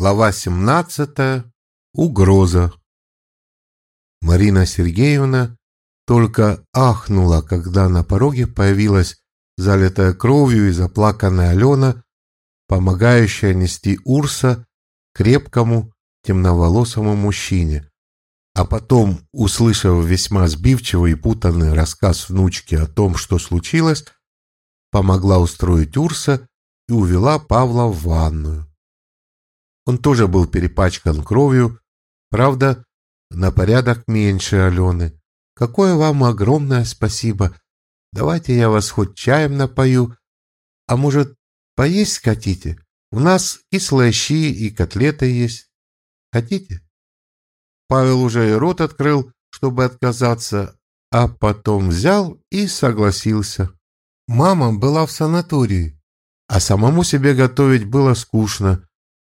Глава 17. Угроза. Марина Сергеевна только ахнула, когда на пороге появилась залитая кровью и заплаканная Алена, помогающая нести Урса крепкому темноволосому мужчине. А потом, услышав весьма сбивчивый и путанный рассказ внучки о том, что случилось, помогла устроить Урса и увела Павла в ванную. Он тоже был перепачкан кровью, правда, на порядок меньше Алены. Какое вам огромное спасибо. Давайте я вас хоть чаем напою. А может, поесть хотите? У нас кислые щи и котлеты есть. Хотите? Павел уже и рот открыл, чтобы отказаться, а потом взял и согласился. Мама была в санатории, а самому себе готовить было скучно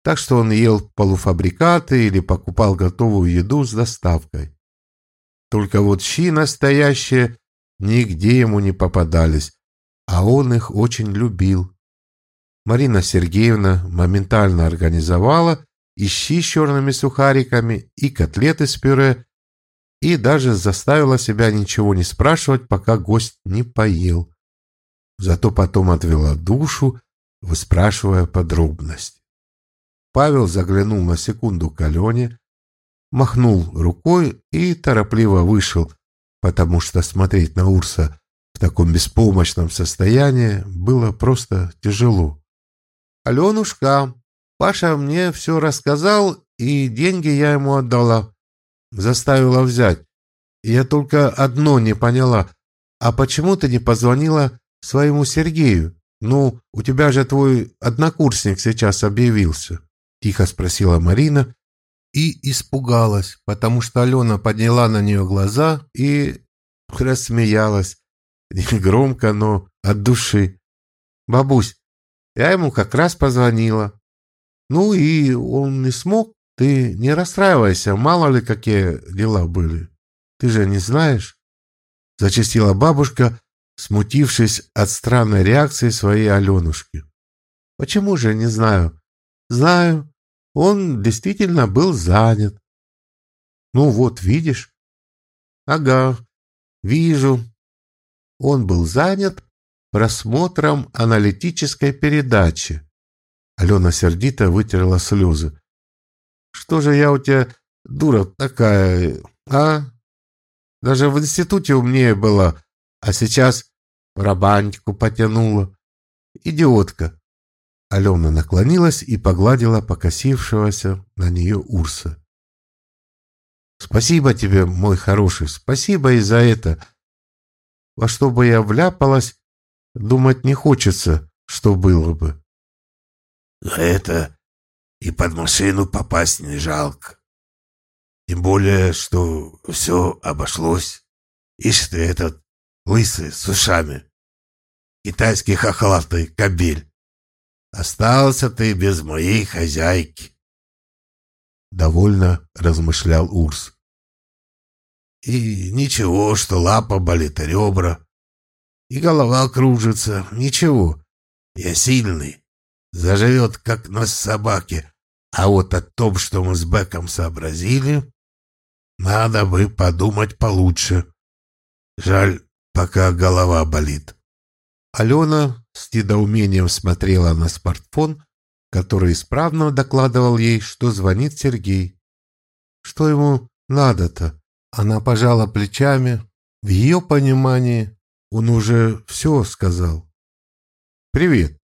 так что он ел полуфабрикаты или покупал готовую еду с доставкой. Только вот щи настоящие нигде ему не попадались, а он их очень любил. Марина Сергеевна моментально организовала и щи с черными сухариками, и котлеты с пюре, и даже заставила себя ничего не спрашивать, пока гость не поел. Зато потом отвела душу, выспрашивая подробности. Павел заглянул на секунду к Алене, махнул рукой и торопливо вышел, потому что смотреть на Урса в таком беспомощном состоянии было просто тяжело. «Аленушка, Паша мне все рассказал, и деньги я ему отдала. Заставила взять. Я только одно не поняла. А почему ты не позвонила своему Сергею? Ну, у тебя же твой однокурсник сейчас объявился». Тихо спросила Марина и испугалась, потому что Алена подняла на нее глаза и рассмеялась. Громко, но от души. «Бабусь, я ему как раз позвонила. Ну и он не смог. Ты не расстраивайся, мало ли какие дела были. Ты же не знаешь?» Зачастила бабушка, смутившись от странной реакции своей Аленушки. «Почему же не знаю?» «Знаю. Он действительно был занят. Ну вот, видишь? Ага, вижу. Он был занят просмотром аналитической передачи. Алена сердито вытерла слезы. Что же я у тебя дура такая, а? Даже в институте умнее была, а сейчас барабанчику потянула. Идиотка. Алена наклонилась и погладила покосившегося на нее Урса. «Спасибо тебе, мой хороший, спасибо и за это. Во что бы я вляпалась, думать не хочется, что было бы». «За это и под машину попасть не жалко. Тем более, что все обошлось. Ишь ты этот лысый с ушами, китайский хохлатый кобель. Остался ты без моей хозяйки. Довольно размышлял Урс. И ничего, что лапа болит, а ребра. И голова кружится. Ничего. Я сильный. Заживет, как на собаке. А вот о том, что мы с Беком сообразили, надо бы подумать получше. Жаль, пока голова болит. Алена с недоумением смотрела на смартфон, который исправно докладывал ей, что звонит Сергей. Что ему надо-то? Она пожала плечами. В ее понимании он уже все сказал. «Привет.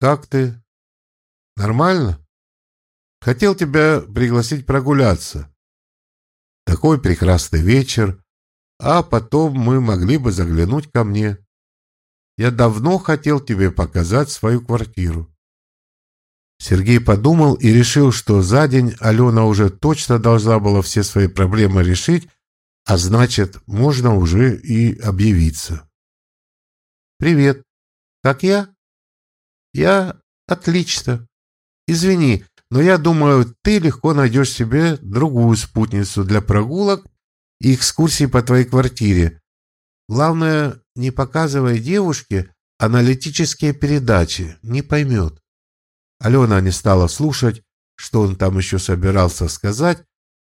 Как ты? Нормально? Хотел тебя пригласить прогуляться. Такой прекрасный вечер, а потом мы могли бы заглянуть ко мне. Я давно хотел тебе показать свою квартиру. Сергей подумал и решил, что за день Алена уже точно должна была все свои проблемы решить, а значит, можно уже и объявиться. «Привет. Как я?» «Я отлично. Извини, но я думаю, ты легко найдешь себе другую спутницу для прогулок и экскурсий по твоей квартире. Главное, не показывая девушке аналитические передачи, не поймет. Алена не стала слушать что он там еще собирался сказать,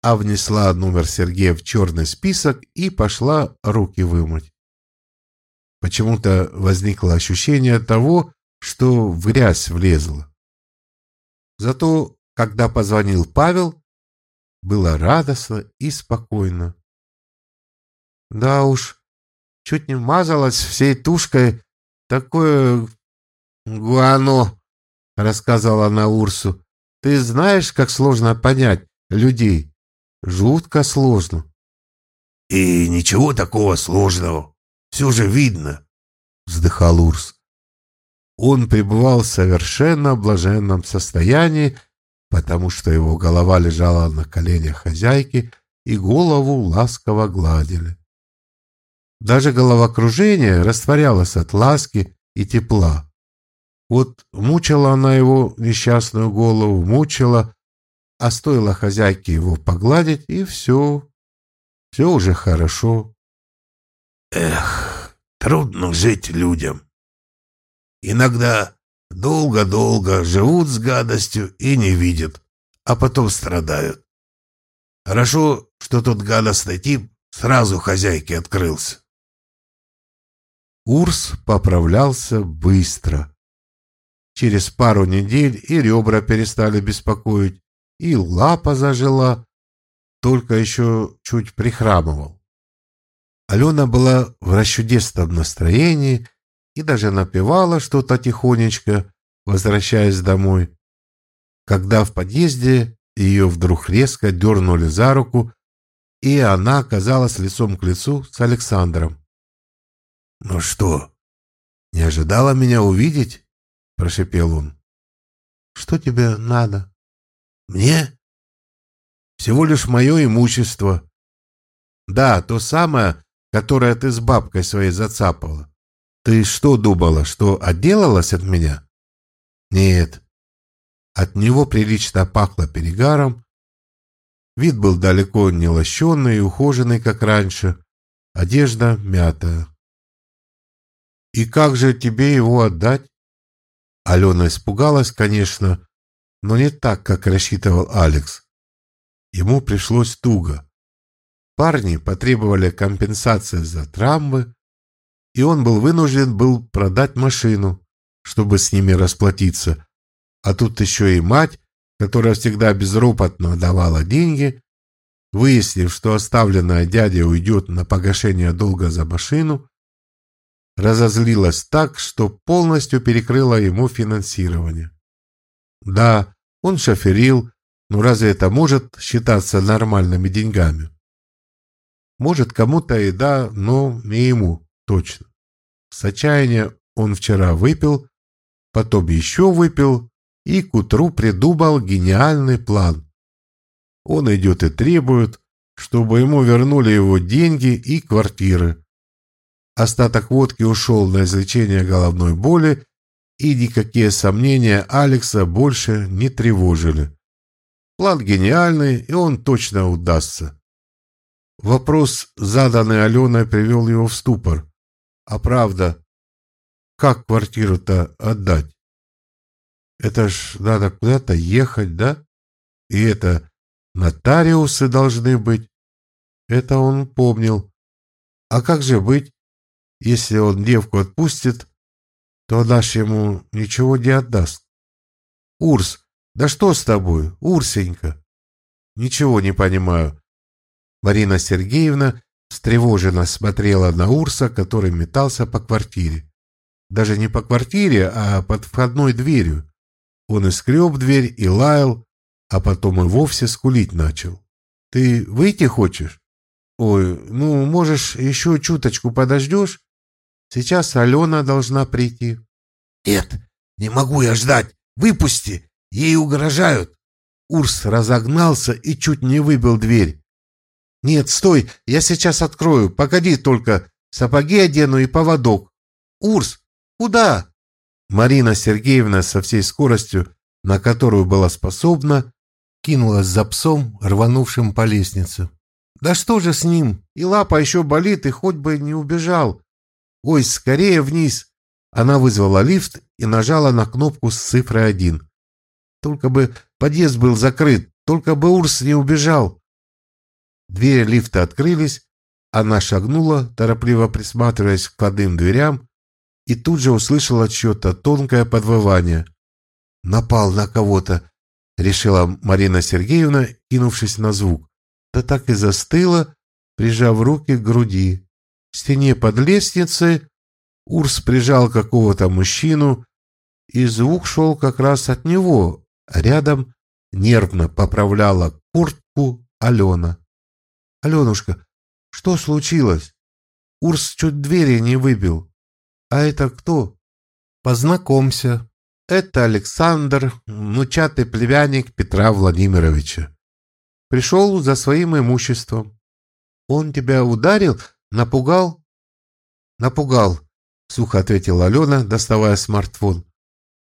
а внесла номер Сергея в черный список и пошла руки вымыть. Почему-то возникло ощущение того, что в грязь влезла. Зато, когда позвонил Павел, было радостно и спокойно. Да уж, чуть не мазалась всей тушкой такое гуано, рассказала она Урсу. Ты знаешь, как сложно понять людей? Жутко сложно. И ничего такого сложного. Все же видно, вздыхал Урс. Он пребывал в совершенно блаженном состоянии, потому что его голова лежала на коленях хозяйки, и голову ласково гладили. Даже головокружение растворялось от ласки и тепла. Вот мучила она его несчастную голову, мучила, а стоило хозяйке его погладить, и все, все уже хорошо. Эх, трудно жить людям. Иногда долго-долго живут с гадостью и не видят, а потом страдают. Хорошо, что тот гадостный тип сразу хозяйке открылся. Урс поправлялся быстро. Через пару недель и ребра перестали беспокоить, и лапа зажила, только еще чуть прихрамывал. Алена была в расчудесном настроении и даже напевала что-то тихонечко, возвращаясь домой. Когда в подъезде ее вдруг резко дернули за руку, и она оказалась лицом к лицу с Александром. «Ну что, не ожидала меня увидеть?» — прошепел он. «Что тебе надо?» «Мне?» «Всего лишь мое имущество. Да, то самое, которое ты с бабкой своей зацапала. Ты что думала, что отделалась от меня?» «Нет». От него прилично пахло перегаром. Вид был далеко не лощенный и ухоженный, как раньше. Одежда мятая. И как же тебе его отдать? Алена испугалась, конечно, но не так, как рассчитывал Алекс. Ему пришлось туго. Парни потребовали компенсации за травмы, и он был вынужден был продать машину, чтобы с ними расплатиться. А тут еще и мать, которая всегда безропотно давала деньги, выяснив, что оставленная дядя уйдет на погашение долга за машину, разозлилась так, что полностью перекрыла ему финансирование. Да, он шоферил, но разве это может считаться нормальными деньгами? Может, кому-то и да, но не ему точно. С отчаяния он вчера выпил, потом еще выпил и к утру придумал гениальный план. Он идет и требует, чтобы ему вернули его деньги и квартиры, Остаток водки ушел на излечение головной боли, и никакие сомнения Алекса больше не тревожили. План гениальный, и он точно удастся. Вопрос, заданный Аленой, привел его в ступор. А правда, как квартиру-то отдать? Это ж надо куда-то ехать, да? И это нотариусы должны быть. Это он помнил. А как же быть, если он девку отпустит, то она ему ничего не отдаст. Урс, да что с тобой, Урсенька? Ничего не понимаю. Марина Сергеевна встревоженно смотрела на Урса, который метался по квартире. Даже не по квартире, а под входной дверью. Он и скреб дверь, и лаял, а потом и вовсе скулить начал. «Ты выйти хочешь?» «Ой, ну, можешь, еще чуточку подождешь? Сейчас Алена должна прийти. Нет, не могу я ждать. Выпусти. Ей угрожают. Урс разогнался и чуть не выбил дверь. Нет, стой, я сейчас открою. Погоди только. Сапоги одену и поводок. Урс, куда? Марина Сергеевна со всей скоростью, на которую была способна, кинулась за псом, рванувшим по лестнице. Да что же с ним? И лапа еще болит, и хоть бы не убежал. «Ой, скорее вниз!» Она вызвала лифт и нажала на кнопку с цифрой один. Только бы подъезд был закрыт, только бы Урс не убежал. Двери лифта открылись, она шагнула, торопливо присматриваясь к входным дверям, и тут же услышала чье-то тонкое подвывание. «Напал на кого-то», — решила Марина Сергеевна, кинувшись на звук. Да так и застыла, прижав руки к груди. В стене под лестницей Урс прижал какого-то мужчину, и звук шел как раз от него, а рядом нервно поправляла куртку Алена. «Аленушка, что случилось? Урс чуть двери не выбил. А это кто?» «Познакомься. Это Александр, внучатый племянник Петра Владимировича. Пришел за своим имуществом. Он тебя ударил, напугал?» «Напугал», — сухо ответила Алена, доставая смартфон.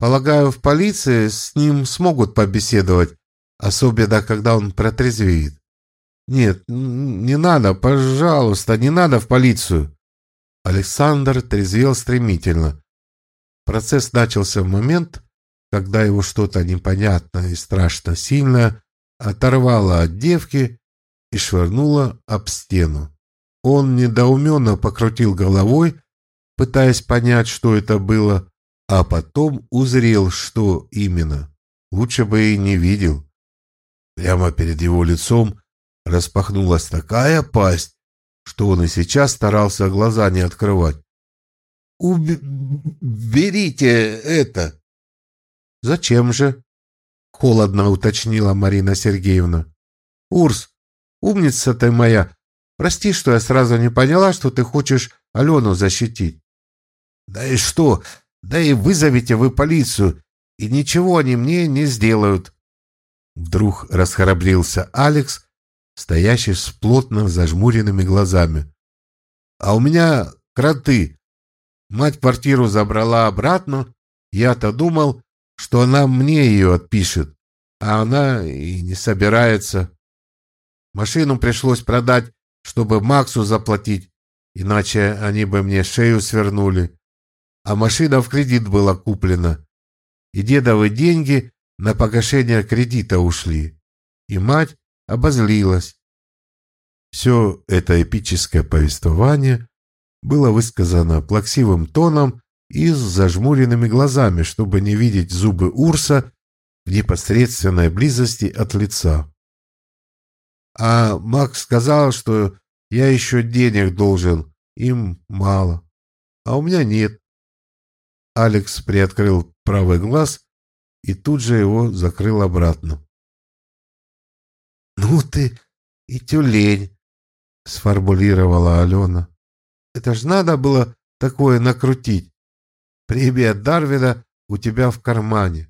Полагаю, в полиции с ним смогут побеседовать, особенно когда он протрезвеет. Нет, не надо, пожалуйста, не надо в полицию. Александр трезвел стремительно. Процесс начался в момент, когда его что-то непонятное и страшно сильное оторвало от девки и швырнуло об стену. Он недоуменно покрутил головой, пытаясь понять, что это было, а потом узрел, что именно. Лучше бы и не видел. Прямо перед его лицом распахнулась такая пасть, что он и сейчас старался глаза не открывать. «Уберите это!» «Зачем же?» — холодно уточнила Марина Сергеевна. «Урс, умница ты моя! Прости, что я сразу не поняла, что ты хочешь Алену защитить». «Да и что? Да и вызовите вы полицию, и ничего они мне не сделают. Вдруг расхрабрился Алекс, стоящий с плотно зажмуренными глазами. А у меня кроты. Мать квартиру забрала обратно. Я-то думал, что она мне ее отпишет, а она и не собирается. Машину пришлось продать, чтобы Максу заплатить, иначе они бы мне шею свернули а машина в кредит была куплена. И дедовы деньги на погашение кредита ушли. И мать обозлилась. Все это эпическое повествование было высказано плаксивым тоном и с зажмуренными глазами, чтобы не видеть зубы Урса в непосредственной близости от лица. А Макс сказал, что я еще денег должен, им мало, а у меня нет. Алекс приоткрыл правый глаз и тут же его закрыл обратно. «Ну ты и тюлень!» — сформулировала Алена. «Это ж надо было такое накрутить. Премия Дарвина у тебя в кармане».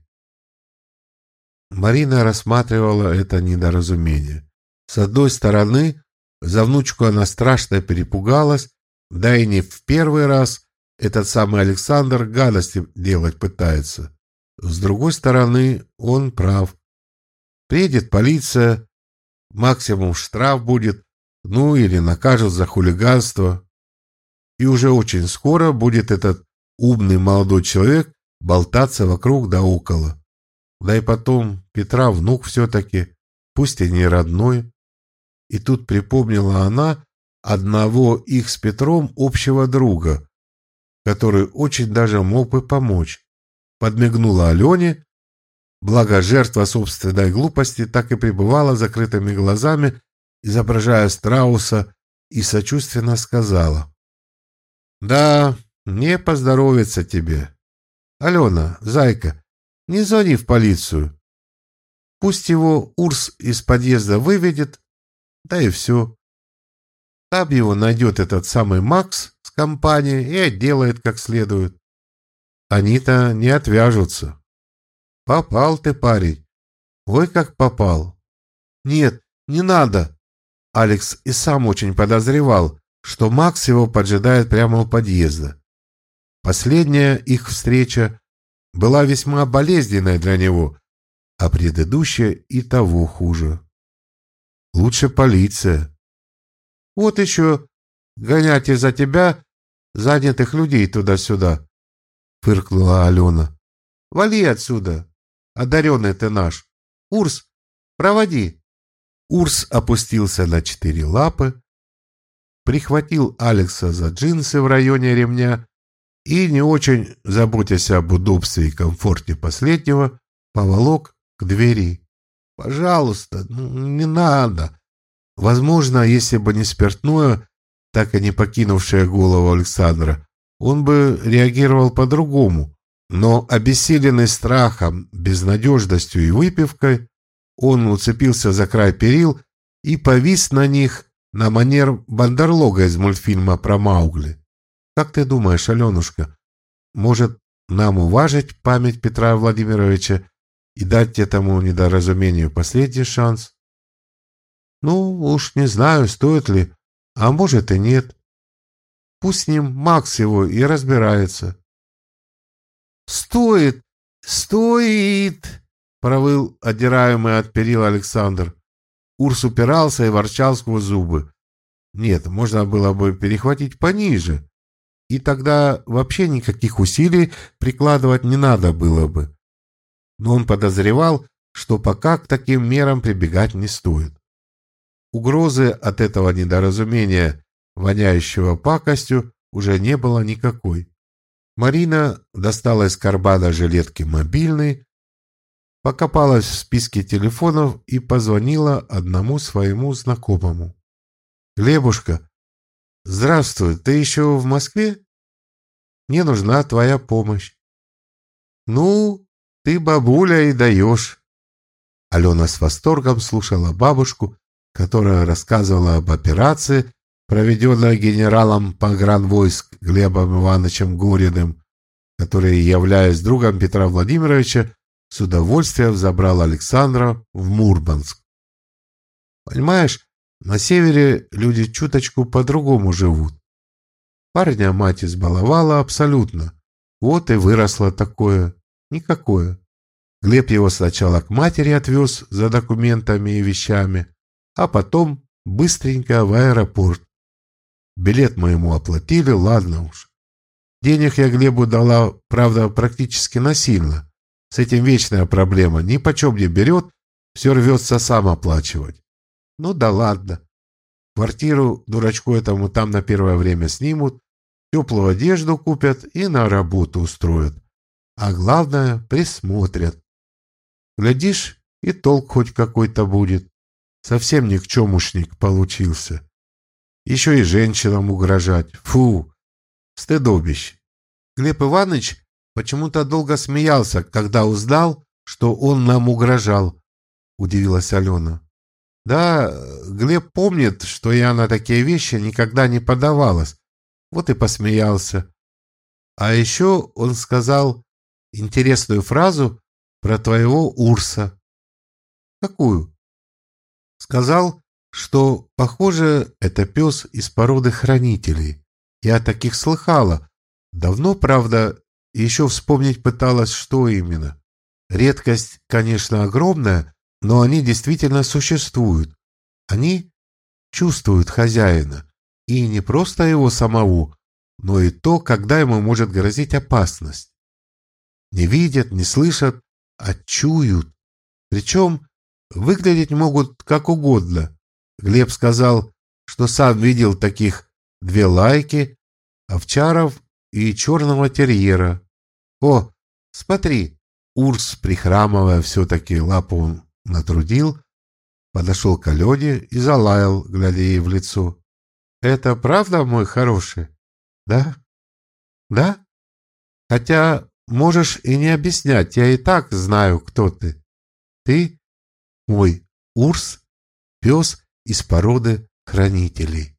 Марина рассматривала это недоразумение. С одной стороны, за внучку она страшно перепугалась, да и не в первый раз, этот самый Александр гадости делать пытается. С другой стороны, он прав. Приедет полиция, максимум штраф будет, ну или накажут за хулиганство. И уже очень скоро будет этот умный молодой человек болтаться вокруг да около. Да и потом Петра внук все-таки, пусть и не родной. И тут припомнила она одного их с Петром общего друга, который очень даже мог бы помочь. Подмигнула Алене, благо жертва собственной глупости так и пребывала закрытыми глазами, изображая страуса, и сочувственно сказала. «Да, не поздоровится тебе. Алена, зайка, не звони в полицию. Пусть его Урс из подъезда выведет, да и все. Там его найдет этот самый Макс, компания и отделает как следует. Они-то не отвяжутся. Попал ты, парень. Ой, как попал. Нет, не надо. Алекс и сам очень подозревал, что Макс его поджидает прямо у подъезда. Последняя их встреча была весьма болезненной для него, а предыдущая и того хуже. Лучше полиция. Вот еще гонять из-за тебя занятых людей туда-сюда, — фыркнула Алена. — Вали отсюда. одаренный ты наш. Урс, проводи. Урс опустился на четыре лапы, прихватил Алекса за джинсы в районе ремня и, не очень заботясь об удобстве и комфорте последнего, поволок к двери. «Пожалуйста, ну, не надо!» Возможно, если бы не спиртное, так и не покинувшее голову Александра, он бы реагировал по-другому. Но обессиленный страхом, безнадежностью и выпивкой, он уцепился за край перил и повис на них на манер Бандерлога из мультфильма про Маугли. Как ты думаешь, Аленушка, может нам уважить память Петра Владимировича и дать этому недоразумению последний шанс? Ну, уж не знаю, стоит ли, а может и нет. Пусть с ним Макс его и разбирается. «Стоит! Стоит!» — провыл одираемый от перил Александр. Урс упирался и ворчал сквозь зубы. Нет, можно было бы перехватить пониже, и тогда вообще никаких усилий прикладывать не надо было бы. Но он подозревал, что пока к таким мерам прибегать не стоит. Угрозы от этого недоразумения, воняющего пакостью, уже не было никакой. Марина достала из кармана жилетки мобильный, покопалась в списке телефонов и позвонила одному своему знакомому. «Глебушка, здравствуй, ты еще в Москве? Мне нужна твоя помощь». «Ну, ты, бабуля, и даешь». Алена с восторгом слушала бабушку, которая рассказывала об операции, проведенной генералом погранвойск Глебом Ивановичем Гориным, который, являясь другом Петра Владимировича, с удовольствием забрал Александра в Мурманск. Понимаешь, на севере люди чуточку по-другому живут. Парня мать избаловала абсолютно. Вот и выросло такое. Никакое. Глеб его сначала к матери отвез за документами и вещами, а потом быстренько в аэропорт. Билет мы ему оплатили, ладно уж. Денег я Глебу дала, правда, практически насильно. С этим вечная проблема. Ни почем не берет, все рвется сам оплачивать. Ну да ладно. Квартиру дурачку этому там на первое время снимут, теплую одежду купят и на работу устроят. А главное, присмотрят. Глядишь, и толк хоть какой-то будет. Совсем никчемушник получился. Еще и женщинам угрожать. Фу! Стыдобище. Глеб Иванович почему-то долго смеялся, когда узнал, что он нам угрожал, удивилась Алена. Да, Глеб помнит, что я на такие вещи никогда не подавалась. Вот и посмеялся. А еще он сказал интересную фразу про твоего Урса. Какую? Сказал, что, похоже, это пес из породы хранителей. Я таких слыхала. Давно, правда, еще вспомнить пыталась, что именно. Редкость, конечно, огромная, но они действительно существуют. Они чувствуют хозяина. И не просто его самого, но и то, когда ему может грозить опасность. Не видят, не слышат, а чуют. Причем выглядеть могут как угодно. Глеб сказал, что сам видел таких две лайки, овчаров и черного терьера. О, смотри, Урс, прихрамывая, все-таки лапу натрудил, подошел к Алене и залаял, глядя ей в лицо. «Это правда, мой хороший? Да? Да? Хотя можешь и не объяснять, я и так знаю, кто ты. Ты мой Урс, пес из породы хранителей.